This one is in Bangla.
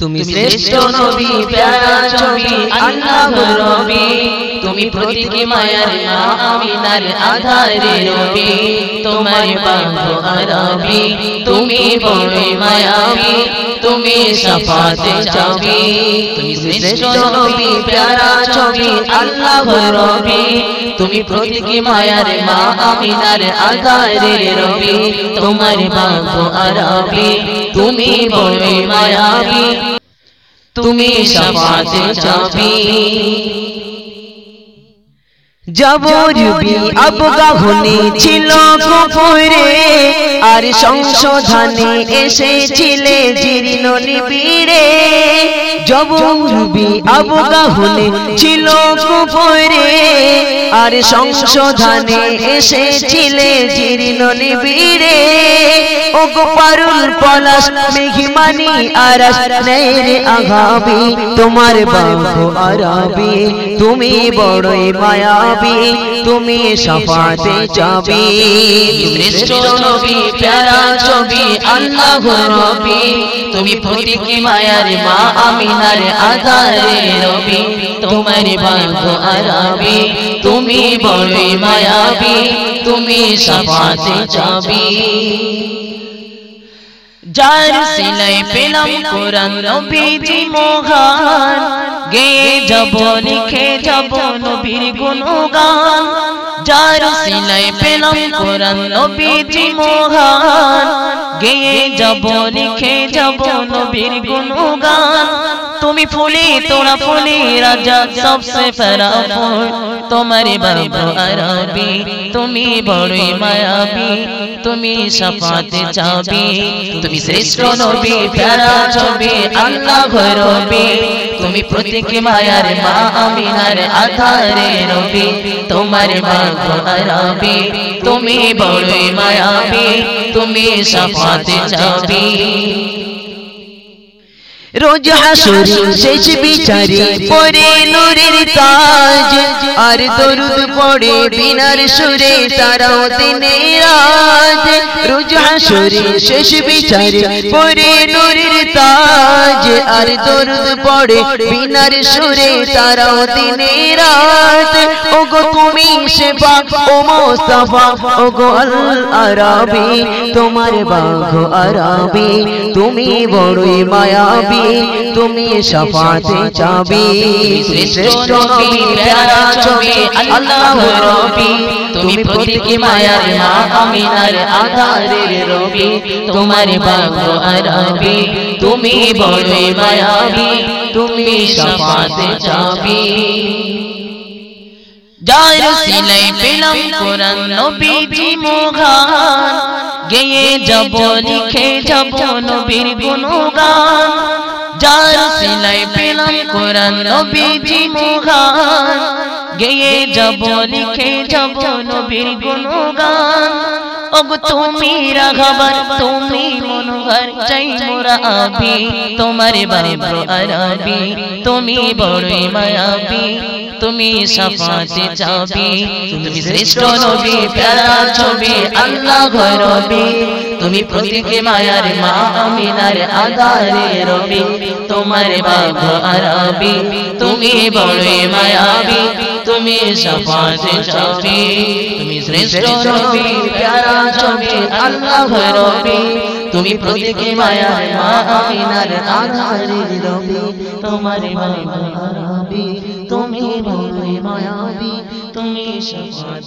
তুমি শ্রেষ্ঠ নবী প্যারা ছবি রবি। তুমি প্রতীকী মায়ার মা আমিনার আধারে রবি। তোমার বান্ধব আরবি তুমি বড় মায়াবী। তুমি সাফাতে চাবি। তুমি শ্রেষ্ঠ নবী প্যারা ছবি রবি। তুমি প্রতীকী মায়ার মা আমিনার আধারে রবি। তোমার বান্ধব আরবি তুমি বড় মায়াবী। তুমি সাফাতে চাবি জবরবি আবগাহনে ছিল কুপুরে আর সংশোধনে এসেছিলে জীর্ণ নিবিড়ে। জবরবি আবগাহনে ছিল কুপুরে আর সংশোধনে এসেছিলে জীর্ণ নিবিড়ে। ও গোপারুল পলাশ, মেঘিমানি আরাস নেরে আগাবি তোমার বাহু আরাবি, তুমি বড়ই মায়াবি, তুমি সাফাতে যাবি শ্রেষ্ঠ নবী, প্যারা ছবি, আল্লাহ রবি, তুমি প্রতীকী মায়ার মা আমিনার আধারে রবি, তোমার ভাগ্য আরবি, তুমি বড়ই মায়াবী, তুমি সাফাতে যাবি যার সিলাই পেলাম কোরআন নবীজি মোহান গেয়ে যাব লিখে যাব নবীর গুণগান। যার সিলাই পেলাম কোরআন নবীজি মোহান গেয়ে যাব লিখে যাব নবীর গুণগান। তুমি ফুলে, তোরা ফুলে, রাজা সবসে ফেরা ফুল। তোমার বাবু আরবি, তুমি বড়ই মায়াবী, তুমি সাফাতে চাবি, তুমি শ্রেষ্ঠ নবী, প্যারা ছবি, আল্লাহ রবি তুমি প্রতীকী মায়ার মা আমিনার আধারে রবি। তোমার বাবু আরবি, তুমি বড়ই মায়াবী, তুমি সাফাতে চাবি। রোজ হাসুরি শেষ বিচারি পরে নূরের তাজ আর দরুদ পড়ে বিনার সুরে তারাও দিনে রাত। রোজ হাসুরি শেষ বিচারি পরে নূরের আর দরুদ পড়ে, বিনার সুরে তারাও দিনে ওগো তুমি সেবা ও মোস্তফা, ওগো আল আরাবি, তোমার বাঘ আরাবি, তুমি বড়ই মায়াবি, তুমি সাফাতে চাবি। শ্রেষ্ঠ আল্লাহ রবি, তুমি প্রতীকী মায়ার মা আমিনার আধারের রবি, তোমার বাবু আরবি। তুমি বড় মায়াবী তুমি সাফাতে চাবি যার সিলাই পেলাম কোরআন নবীজি মোঘান গেয়ে যাব লিখে যাব নবীর গুণগান। যার সিলাই পেলাম কোরআন নবীজি মোঘান গেয়ে যাব লিখে যাব নবীর গুণগান। ওগো তুমি রাঘবর তুমি মনোহর চাই মোরা আবি। তোমার বারে আরবি তুমি বড়ই মায়াবী। তুমি সাফাতে চাবি তুমি শ্রেষ্ঠ নবী প্যারা ছবি আল্লাহ রবি তুমি প্রতীকে মায়ার মা আমিনার আধারে রবি। তোমার বাবু আরবি। তুমি বড়ই মায়াবী। তুমি সাফাতে চাবি তুমি শ্রেষ্ঠ নবী প্যারা ছবি আল্লাহ রবি তুমি প্রতীকে মায়ার মা আমিনার আধারে রবি। তোমার বাবু আরবি। তুমি বড়ই